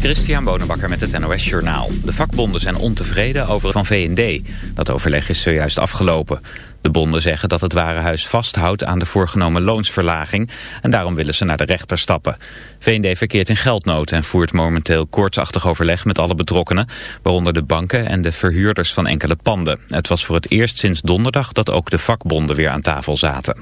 Christian Bonenbakker met het NOS Journaal. De vakbonden zijn ontevreden over van V&D. Dat overleg is zojuist afgelopen. De bonden zeggen dat het Warenhuis vasthoudt aan de voorgenomen loonsverlaging... en daarom willen ze naar de rechter stappen. V&D verkeert in geldnood en voert momenteel koortsachtig overleg met alle betrokkenen... waaronder de banken en de verhuurders van enkele panden. Het was voor het eerst sinds donderdag dat ook de vakbonden weer aan tafel zaten.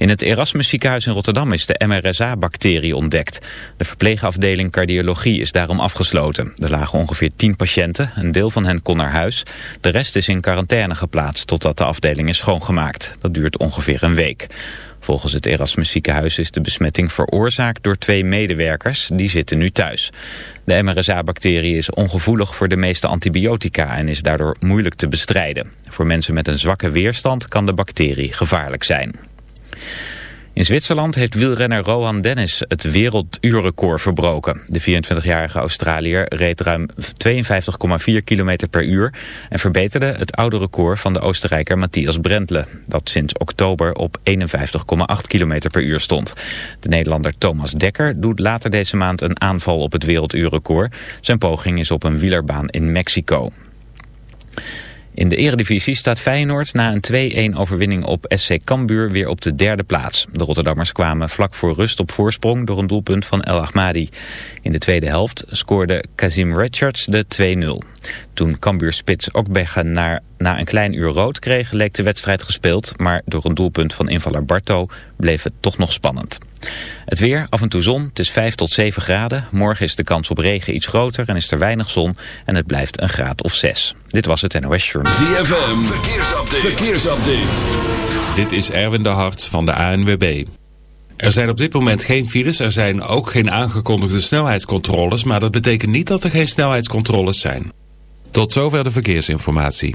In het Erasmus ziekenhuis in Rotterdam is de MRSA-bacterie ontdekt. De verpleegafdeling cardiologie is daarom afgesloten. Er lagen ongeveer 10 patiënten, een deel van hen kon naar huis. De rest is in quarantaine geplaatst totdat de afdeling is schoongemaakt. Dat duurt ongeveer een week. Volgens het Erasmus ziekenhuis is de besmetting veroorzaakt door twee medewerkers. Die zitten nu thuis. De MRSA-bacterie is ongevoelig voor de meeste antibiotica en is daardoor moeilijk te bestrijden. Voor mensen met een zwakke weerstand kan de bacterie gevaarlijk zijn. In Zwitserland heeft wielrenner Rohan Dennis het werelduurrecord verbroken. De 24-jarige Australiër reed ruim 52,4 km per uur... en verbeterde het oude record van de Oostenrijker Matthias Brentle... dat sinds oktober op 51,8 km per uur stond. De Nederlander Thomas Dekker doet later deze maand een aanval op het werelduurrecord. Zijn poging is op een wielerbaan in Mexico. In de eredivisie staat Feyenoord na een 2-1 overwinning op SC Cambuur weer op de derde plaats. De Rotterdammers kwamen vlak voor rust op voorsprong door een doelpunt van El Ahmadi. In de tweede helft scoorde Kazim Richards de 2-0. Toen Cambuur-spits Okbegge na, na een klein uur rood kreeg, leek de wedstrijd gespeeld. Maar door een doelpunt van invaller Barto bleef het toch nog spannend. Het weer, af en toe zon, het is 5 tot 7 graden. Morgen is de kans op regen iets groter en is er weinig zon. En het blijft een graad of 6. Dit was het NOS Journal. ZFM, verkeersupdate. verkeersupdate. Dit is Erwin de Hart van de ANWB. Er zijn op dit moment geen files, er zijn ook geen aangekondigde snelheidscontroles... maar dat betekent niet dat er geen snelheidscontroles zijn. Tot zover de verkeersinformatie.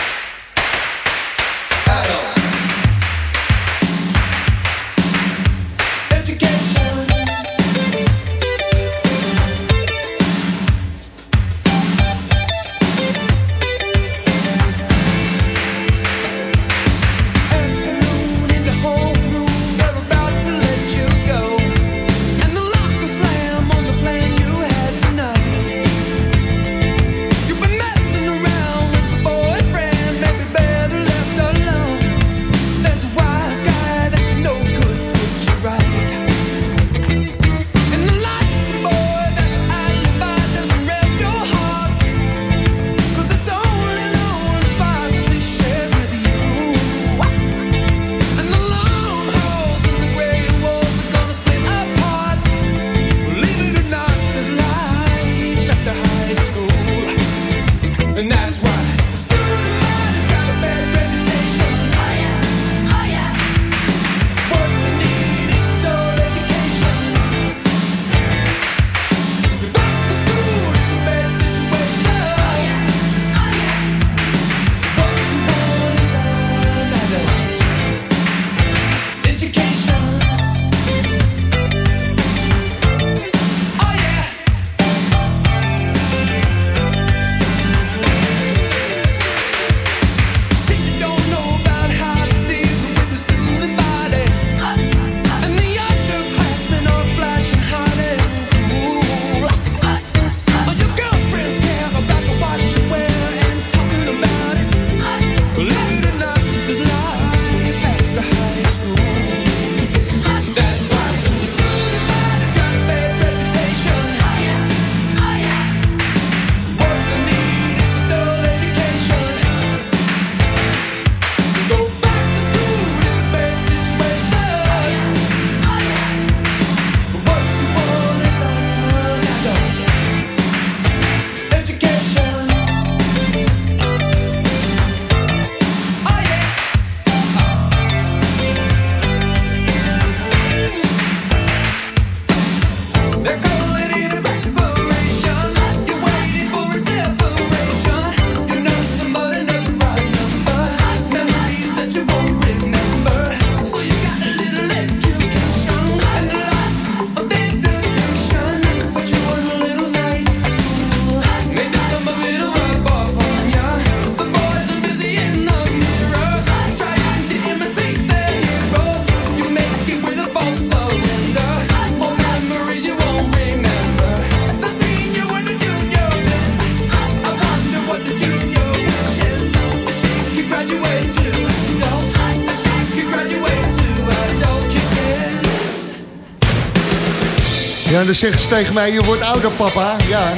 Ja, dan zeggen ze tegen mij, je wordt ouder papa. Ja,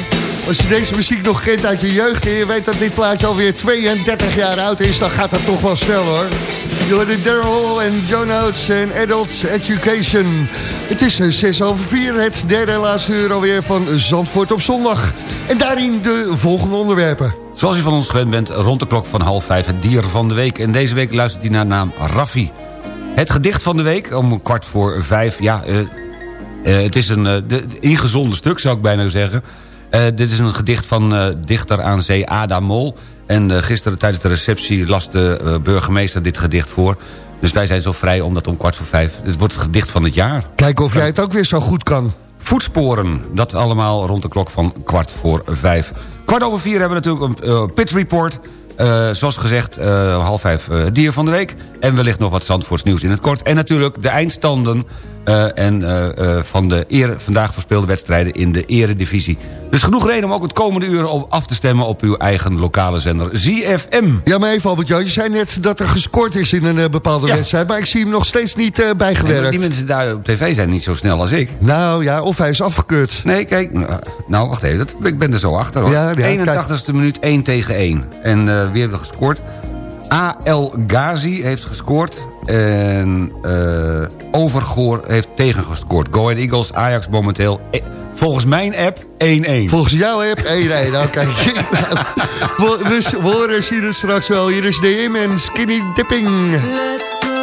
als je deze muziek nog kent uit je jeugd... en je weet dat dit plaatje alweer 32 jaar oud is... dan gaat dat toch wel snel hoor. Jordan Daryl en John Oates en Adults Education. Het is 6 over 4, het derde en laatste uur alweer van Zandvoort op zondag. En daarin de volgende onderwerpen. Zoals u van ons gewend bent, rond de klok van half vijf het dier van de week. En deze week luistert hij naar naam Raffi. Het gedicht van de week, om kwart voor vijf. Ja, eh, eh, het is een uh, de, ingezonde stuk, zou ik bijna zeggen. Uh, dit is een gedicht van dichter aan zee Ada Mol. En gisteren tijdens de receptie las de burgemeester dit gedicht voor. Dus wij zijn zo vrij om dat om kwart voor vijf... Het wordt het gedicht van het jaar. Kijk of jij het ook weer zo goed kan. Voetsporen, dat allemaal rond de klok van kwart voor vijf. Kwart over vier hebben we natuurlijk een pit report... Uh, zoals gezegd, uh, half vijf dier van de week. En wellicht nog wat Zandvoorts nieuws in het kort. En natuurlijk de eindstanden en, van de eer, vandaag verspeelde wedstrijden in de eredivisie. Dus genoeg reden om ook het komende uur op af te stemmen... op uw eigen lokale zender ZFM. Ja, maar even Albert Jan, je zei net dat er gescoord is in een bepaalde ja. wedstrijd... maar ik zie hem nog steeds niet bijgewerkt. Die mensen daar op tv zijn niet zo snel als ik. Nou ja, of hij is afgekeurd. Nee, kijk, nou wacht even, dat, ik ben er zo achter hoor. Ja, ja, 81ste minuut 1 tegen 1. En wie heeft er gescoord? A.L. Ghazi heeft gescoord. En uh, Overgoor heeft tegengescoord. Go Ahead Eagles, Ajax momenteel... E volgens mijn app 1-1. Volgens jouw app 1-1. Nou, kijk. we, we horen hier straks wel. Hier is de Im en Skinny Dipping. Let's go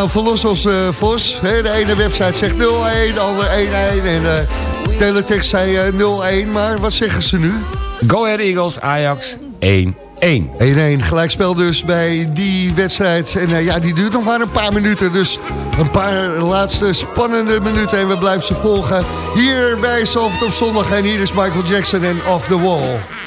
Nou, verlos ons eh, Vos. De ene website zegt 0-1, de andere 1-1. En de teletext zei eh, 0-1. Maar wat zeggen ze nu? Go Ahead Eagles, Ajax 1-1. 1-1. Gelijkspel dus bij die wedstrijd. En eh, ja, die duurt nog maar een paar minuten. Dus een paar laatste spannende minuten. En we blijven ze volgen hier bij Soft op zondag. En hier is Michael Jackson en Off the Wall.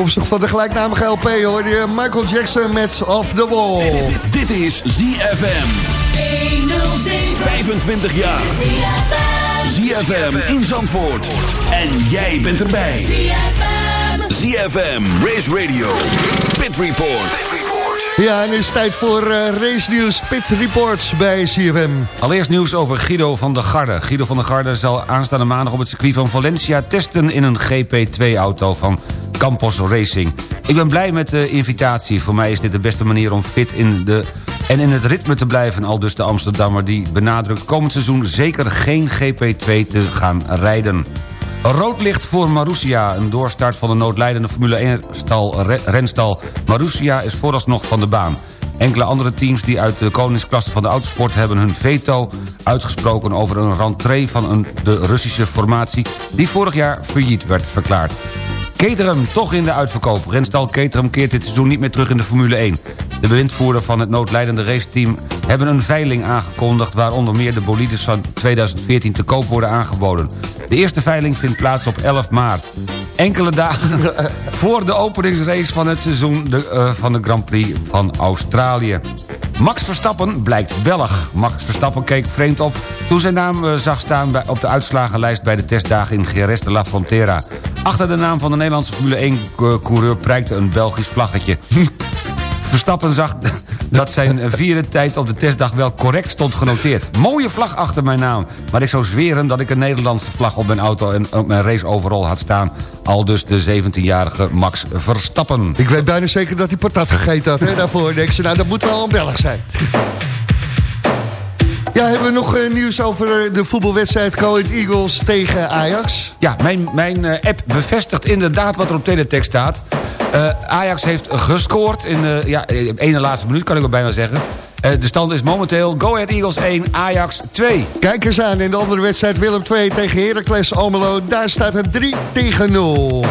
Afkomstig van de gelijknamige LP hoor je Michael Jackson met Off the Wall. Dit is ZFM. 25 jaar. ZFM in Zandvoort. En jij bent erbij. ZFM, Race Radio, Pit Report. Ja, en het is tijd voor eh, race nieuws Pit Reports bij CFM. Allereerst nieuws over Guido van der Garde. Guido van der Garde zal aanstaande maandag op het circuit van Valencia... testen in een GP2-auto van Campos Racing. Ik ben blij met de invitatie. Voor mij is dit de beste manier om fit in de en in het ritme te blijven. Al dus de Amsterdammer die benadrukt komend seizoen... zeker geen GP2 te gaan rijden. Rood licht voor Marussia. Een doorstart van de noodlijdende Formule 1-stal, renstal Marussia is vooralsnog van de baan. Enkele andere teams die uit de koningsklasse van de autosport... hebben hun veto uitgesproken over een rentree van een, de Russische formatie... die vorig jaar failliet werd verklaard. Caterham toch in de uitverkoop. Renstal Caterham keert dit seizoen niet meer terug in de Formule 1. De bewindvoerder van het noodleidende raceteam hebben een veiling aangekondigd... waar onder meer de bolides van 2014 te koop worden aangeboden. De eerste veiling vindt plaats op 11 maart. Enkele dagen voor de openingsrace van het seizoen de, eh, van de Grand Prix van Australië. Max Verstappen blijkt Belg. Max Verstappen keek vreemd op toen zijn naam eh, zag staan op de uitslagenlijst... bij de testdagen in Gerest de la Frontera. Achter de naam van de Nederlandse Formule 1-coureur eh, prijkte een Belgisch vlaggetje. Verstappen zag dat zijn vierde tijd op de testdag wel correct stond genoteerd. Mooie vlag achter mijn naam. Maar ik zou zweren dat ik een Nederlandse vlag op mijn auto... en op mijn race overal had staan. Al dus de 17-jarige Max Verstappen. Ik weet bijna zeker dat hij patat gegeten had hè, daarvoor. Denk ze, nou dat moet wel een zijn. Ja, hebben we nog eh, nieuws over de voetbalwedstrijd Coed Eagles tegen Ajax? Ja, mijn, mijn eh, app bevestigt inderdaad wat er op teletext staat. Uh, Ajax heeft gescoord in de ja, eh, ene laatste minuut, kan ik wel bijna zeggen. Uh, de stand is momenteel Go Ahead Eagles 1, Ajax 2. Kijk eens aan in de andere wedstrijd Willem 2 tegen Heracles Almelo. Daar staat het 3 tegen 0.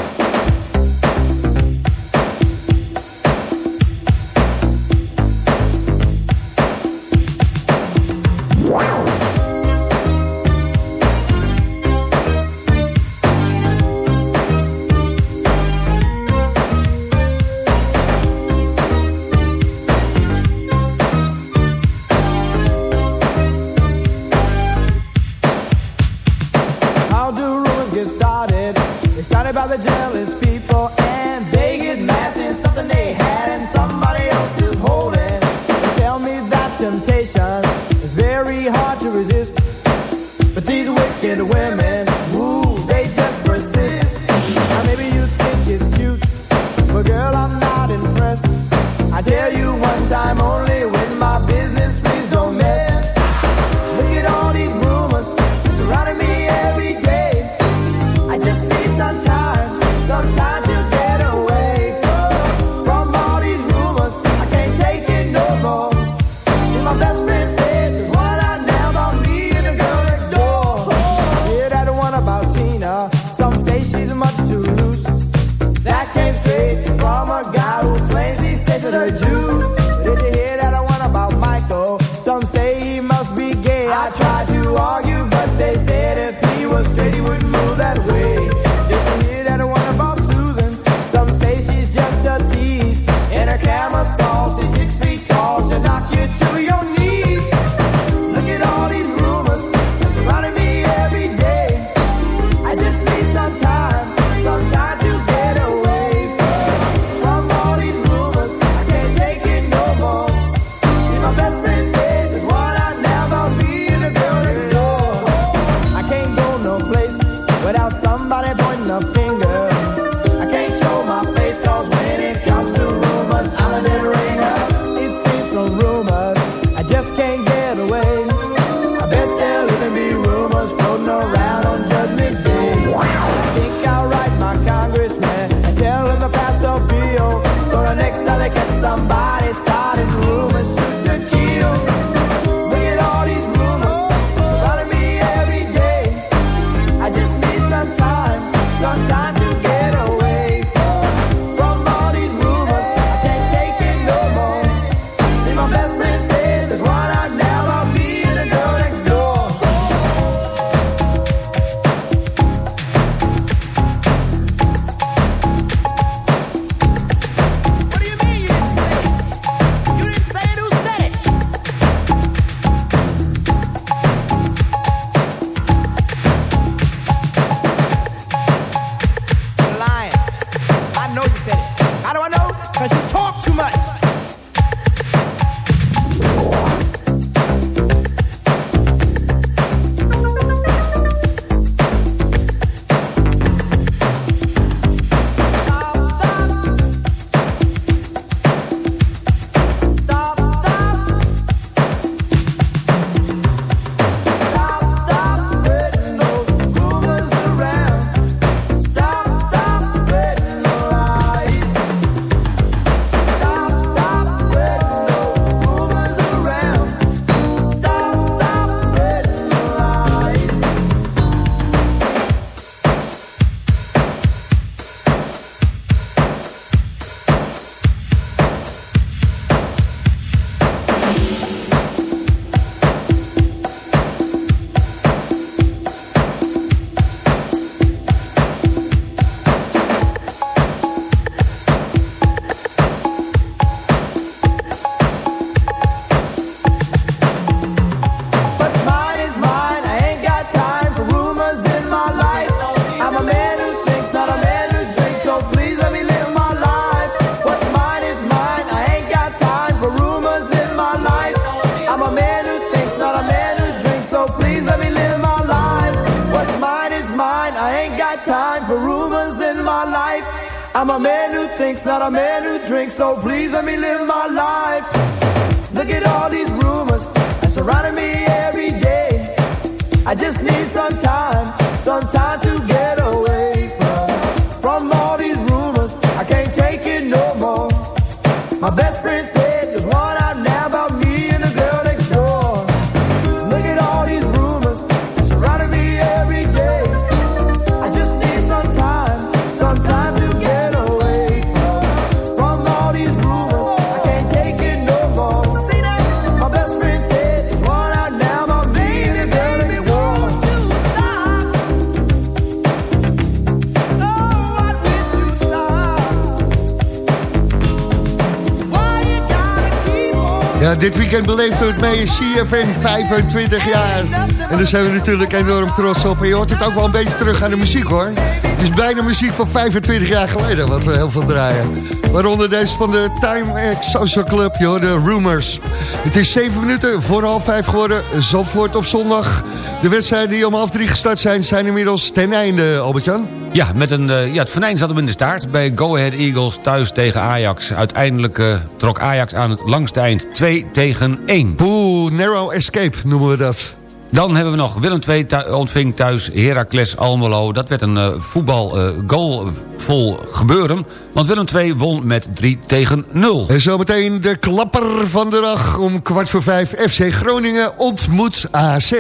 Dit weekend beleefden we het mee CFN 25 jaar. En daar zijn we natuurlijk enorm trots op. En je hoort het ook wel een beetje terug aan de muziek hoor. Het is bijna muziek van 25 jaar geleden wat we heel veel draaien. Waaronder deze van de Time Social Club, joh, de Rumors. Het is 7 minuten voor half 5 geworden. Zandvoort op zondag. De wedstrijden die om half drie gestart zijn, zijn inmiddels ten einde, Albert-Jan. Ja, met een, eh, ja, het venijn zat hem in de staart bij Go Ahead Eagles thuis tegen Ajax. Uiteindelijk eh, trok Ajax aan het langste eind 2 tegen 1. Poeh, narrow escape noemen we dat. Dan hebben we nog Willem II thu- ontving thuis Heracles Almelo. Dat werd een eh, voetbal eh, goalvol gebeuren. Want Willem II won met 3 tegen 0. En zometeen de klapper van de dag om kwart voor vijf. FC Groningen ontmoet AZ.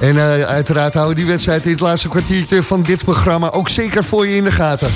En eh, uiteraard houden die wedstrijd in het laatste kwartiertje van dit programma ook zeker voor je in de gaten.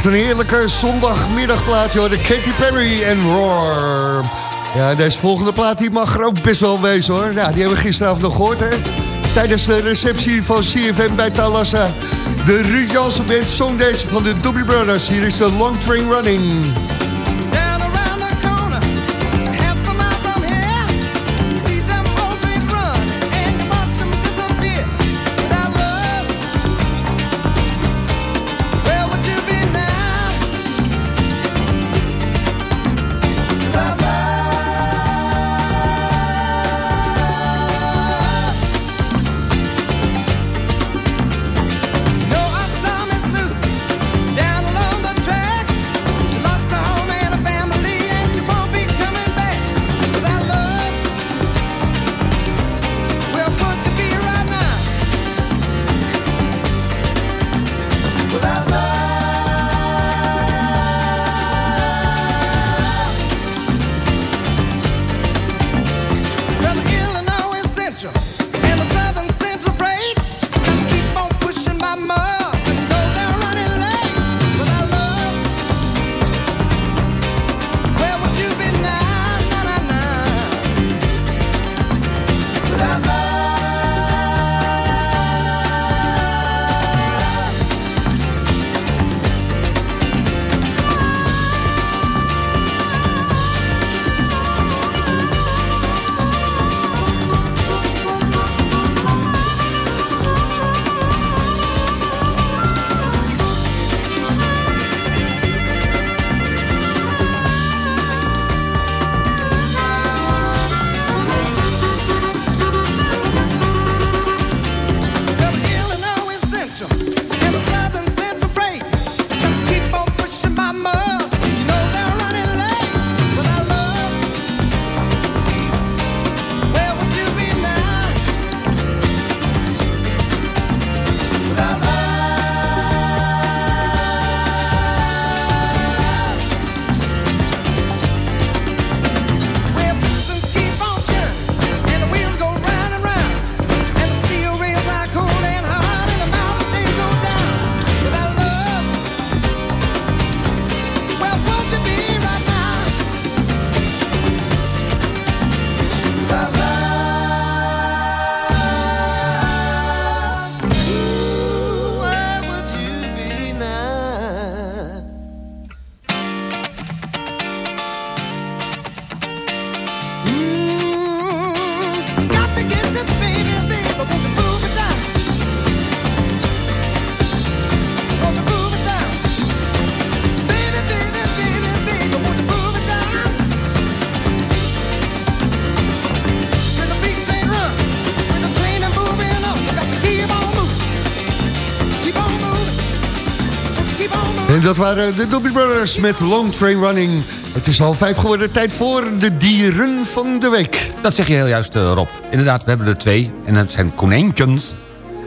Echt een heerlijke zondagmiddagplaatje hoor. De Katy Perry en Roar. Ja, deze volgende plaat die mag er ook best wel wezen hoor. Ja, die hebben we gisteravond nog gehoord hè. Tijdens de receptie van CFM bij Talassa. De Ruud Jansen Band zong deze van de Doobie Brothers. Hier is de Long Train Running. Waren de Doobie Brothers met Long Train Running. Het is half vijf geworden, tijd voor de dieren van de week. Dat zeg je heel juist, eh, Rob. Inderdaad, we hebben er twee. En dat zijn konijntjes.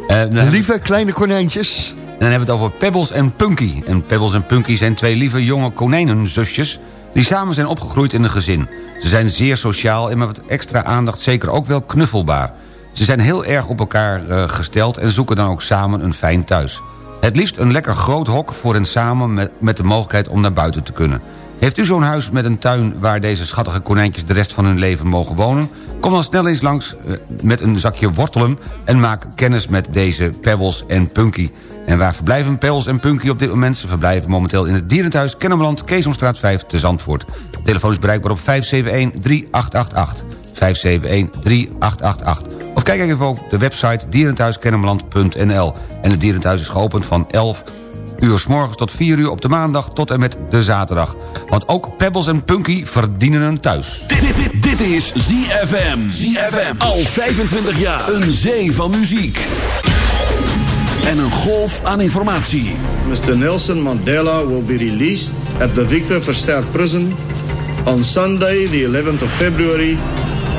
Eh, Lieve kleine konijntjes. En dan hebben we het over Pebbles en Punky. En Pebbles en Punky zijn twee lieve jonge konijnenzusjes... die samen zijn opgegroeid in een gezin. Ze zijn zeer sociaal en met wat extra aandacht zeker ook wel knuffelbaar. Ze zijn heel erg op elkaar eh, gesteld en zoeken dan ook samen een fijn thuis. Het liefst een lekker groot hok voor hen samen met, met de mogelijkheid om naar buiten te kunnen. Heeft u zo'n huis met een tuin waar deze schattige konijntjes de rest van hun leven mogen wonen? Kom dan snel eens langs eh, met een zakje wortelen en maak kennis met deze Pebbles en Punky. En waar verblijven Pebbles en Punky op dit moment? Ze verblijven momenteel in het dierentuin Kennemerland, Keesomstraat 5 te Zandvoort. Telefoon is bereikbaar op 571-3888. 571-3888. Of kijk even op de website dierenthuiskennemerland.nl. En het dierenthuis is geopend van 11 uur s morgens tot 4 uur op de maandag tot en met de zaterdag. Want ook Pebbles en Punky verdienen een thuis. Dit, dit, dit, dit is ZFM. ZFM. Al 25 jaar. Een zee van muziek. En een golf aan informatie. Mr. Nelson Mandela will be released at the Victor Verster Prison on Sunday, the 11th of February,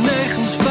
Nergens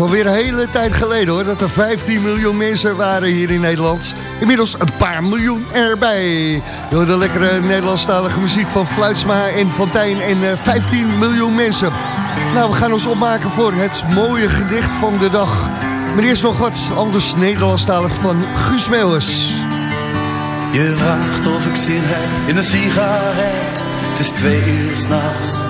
is alweer een hele tijd geleden hoor, dat er 15 miljoen mensen waren hier in Nederland. Inmiddels een paar miljoen erbij. Door de lekkere Nederlandstalige muziek van Fluitsma en Fontijn en eh, 15 miljoen mensen. Nou, we gaan ons opmaken voor het mooie gedicht van de dag. Maar eerst nog wat anders Nederlandstalig van Guus Meeuwers. Je vraagt of ik zin heb in een sigaret. Het is twee uur s'nachts.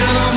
Die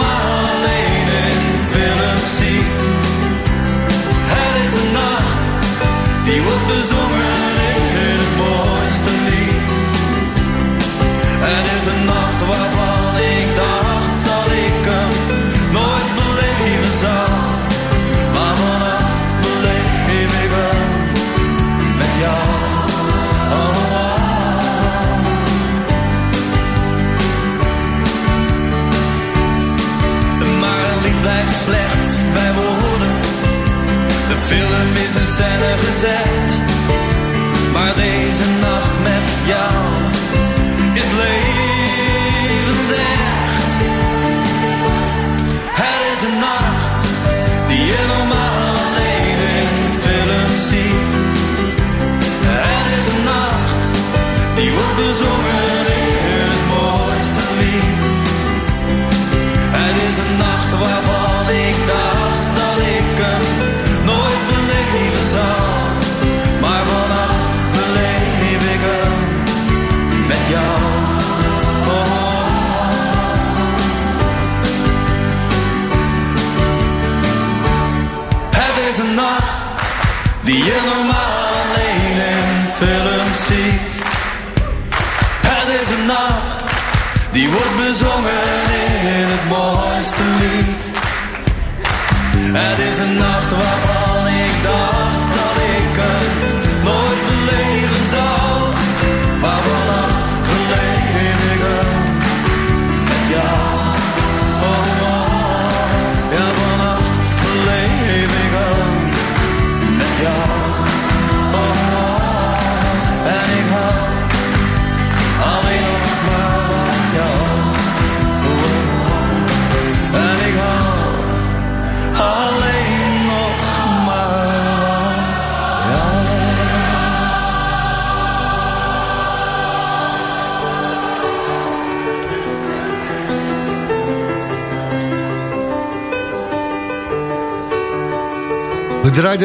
gezet.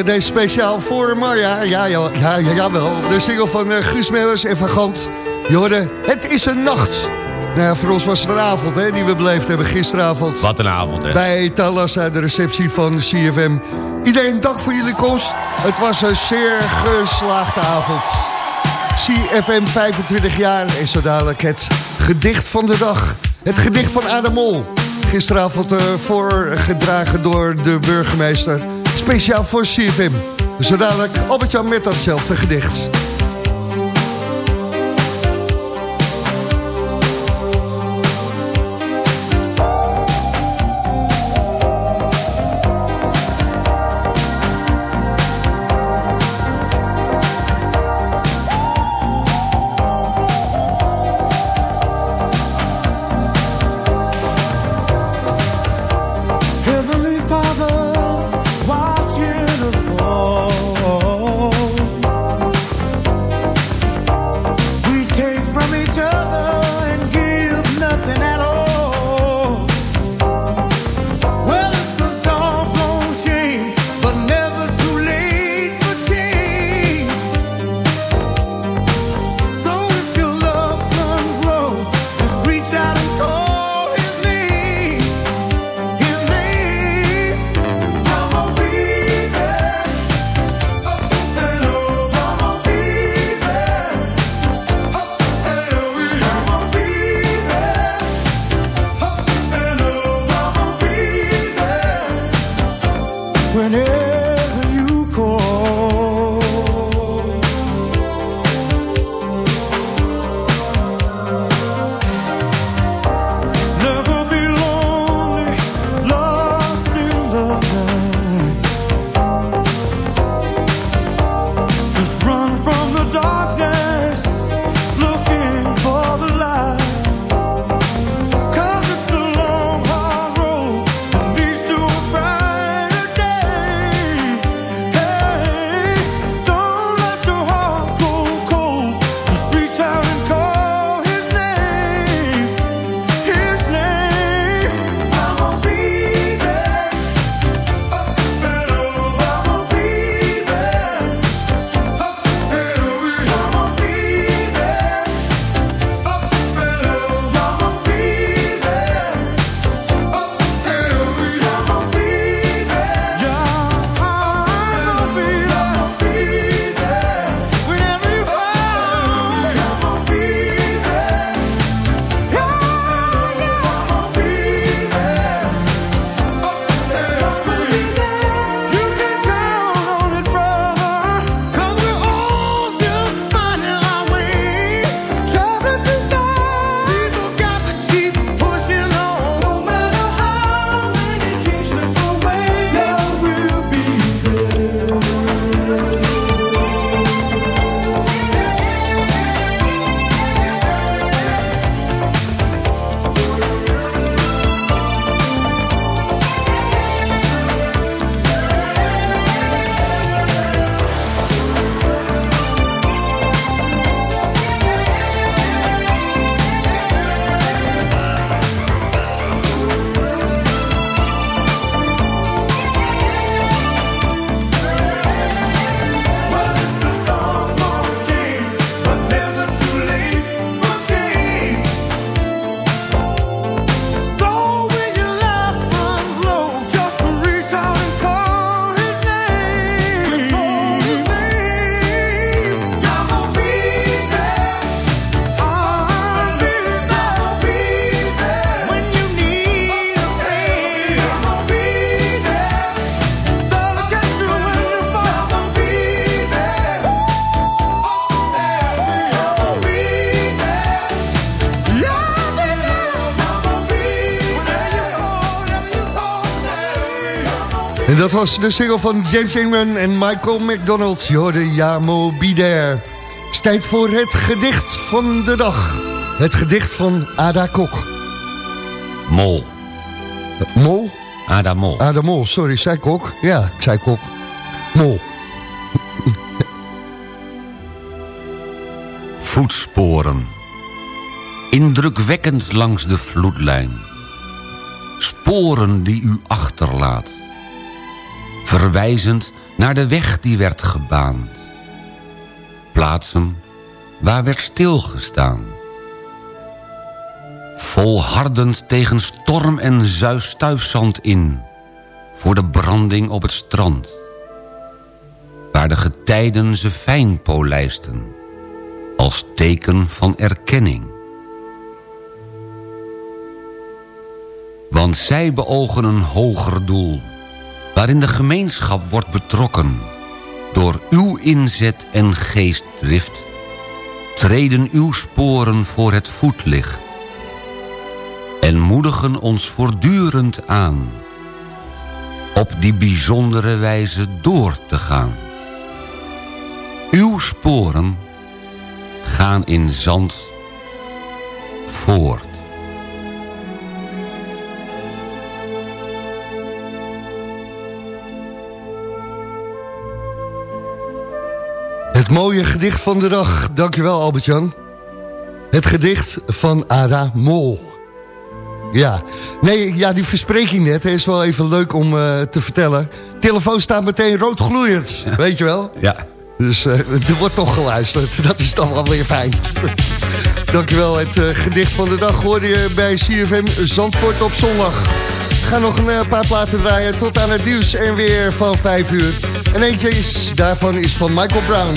Deze speciaal voor Marja. Ja, ja, ja, ja jawel. De single van uh, Guus Meeuwers en Van Gant. Je hoorde, het is een nacht. Nou ja, voor ons was het een avond hè, die we beleefd hebben gisteravond. Wat een avond, hè? Bij Talassa, de receptie van CFM. Iedereen dank voor jullie komst. Het was een zeer geslaagde avond. CFM 25 jaar en zo dadelijk het gedicht van de dag. Het gedicht van Adam Mol. Gisteravond eh, voorgedragen door de burgemeester. Speciaal voor CFM. Zo dadelijk Albert-Jan met datzelfde gedicht. Dat was de single van James Ingram en Michael McDonald. Je hoorde Jamo. Het is tijd voor het gedicht van de dag. Het gedicht van Ada Kok. Mol. Mol? Ada Mol. Ada Mol, sorry, zei Kok. Ja, ik zei Kok. Mol. Voetsporen. Indrukwekkend langs de vloedlijn. Sporen die u achterlaat. Verwijzend naar de weg die werd gebaand. Plaatsen waar werd stilgestaan. Volhardend tegen storm en stuifzand in. Voor de branding op het strand. Waar de getijden ze fijn polijsten als teken van erkenning. Want zij beogen een hoger doel... waarin de gemeenschap wordt betrokken... door uw inzet en geestdrift... treden uw sporen voor het voetlicht... en moedigen ons voortdurend aan... op die bijzondere wijze door te gaan. Uw sporen gaan in zand voort. Het mooie gedicht van de dag. Dankjewel Albert-Jan. Het gedicht van Ada Mol. Ja, nee, ja, die verspreking net hè, is wel even leuk om eh, te vertellen. Telefoon staat meteen rood gloeiend, weet je wel? Ja. Dus eh, er wordt toch geluisterd. Dat is toch wel weer fijn. Dankjewel. Het eh, gedicht van de dag hoorde je bij CFM Zandvoort op zondag. We gaan nog een paar platen draaien tot aan het nieuws en weer van 5 uur. En eentje is, daarvan is van Michael Brown.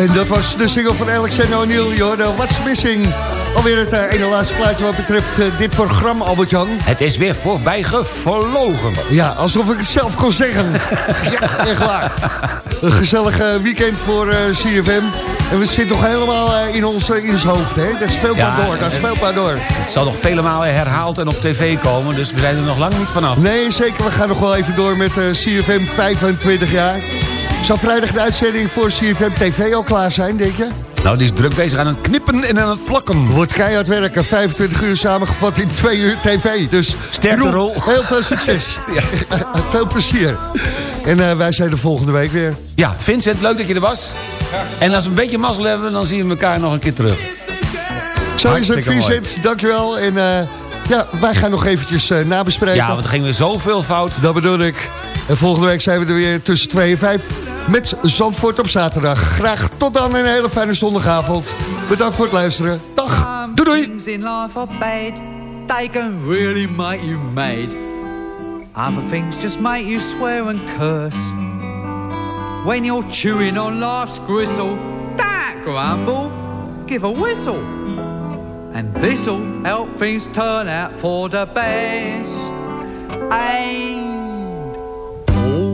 En dat was de single van Alexander O'Neill, Jordan. What's Missing? Alweer het eh, ene laatste plaatje wat betreft eh, dit programma, Albert-Jan. Het is weer voorbij gevlogen. Ja, alsof ik het zelf kon zeggen. ja, echt waar. Een gezellig eh, weekend voor CFM. En we zitten toch helemaal in ons, in ons hoofd, hè? Dat speelt ja, maar door, dat speelt maar door. Het zal nog vele malen herhaald en op tv komen, dus we zijn er nog lang niet vanaf. Nee, zeker. We gaan nog wel even door met CFM 25 jaar. Zal vrijdag de uitzending voor CFM TV al klaar zijn, denk je? Nou, die is druk bezig aan het knippen en aan het plakken. Wordt keihard werken, 25 uur samengevat in 2 uur tv. Dus Sterkte Roel, rol. Heel veel succes. veel plezier. En eh, wij zijn de volgende week weer. Ja, Vincent, leuk dat je er was. En als we een beetje mazzel hebben, dan zien we elkaar nog een keer terug. Zo is het, mooi. Vincent. Dankjewel. En eh, ja, wij gaan nog eventjes eh, nabespreken. Ja, want er ging weer zoveel fout. Dat bedoel ik. En volgende week zijn we er weer tussen 2 en 5 met Zandvoort op zaterdag. Graag tot dan en een hele fijne zondagavond. Bedankt voor het luisteren. Dag. Doei doei. Things in life are bad. They can really make you mad. Other things just make you swear and curse. When you're chewing on life's gristle, don't grumble, give a whistle. And this'll help things turn out for the best. And